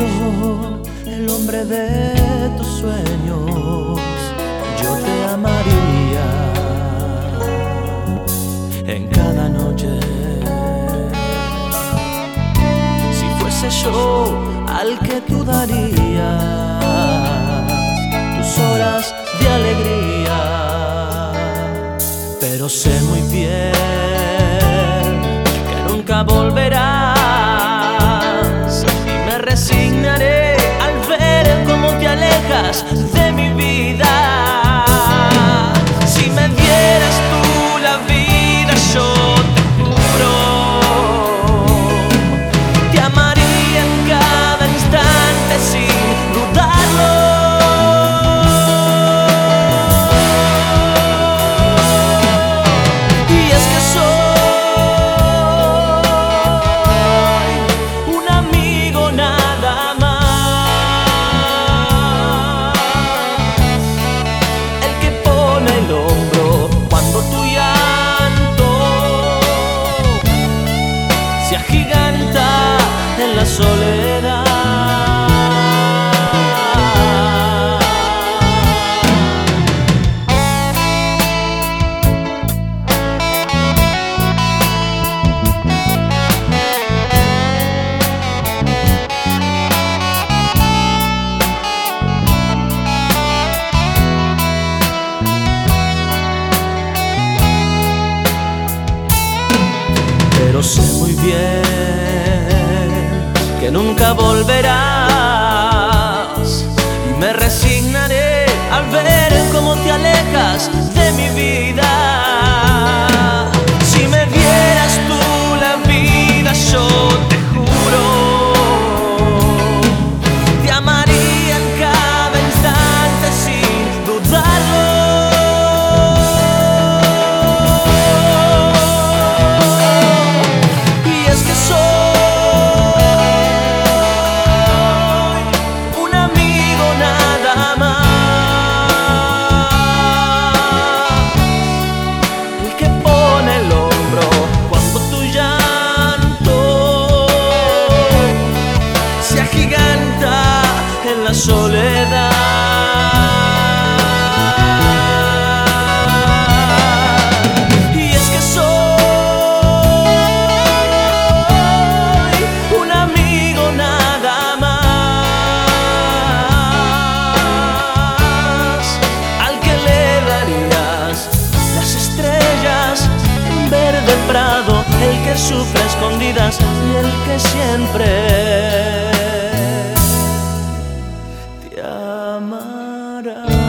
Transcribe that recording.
el hombre de tus sueños, yo te amaría en cada noche. Si fuese yo al que tú darías tus horas de alegría, pero sé muy bien que nunca volverás Pero sé muy bien que nunca volverás Y es que soy un amigo nada más al que le darías las estrellas en verde prado, el que sufre escondidas y el que siempre I'm amarás.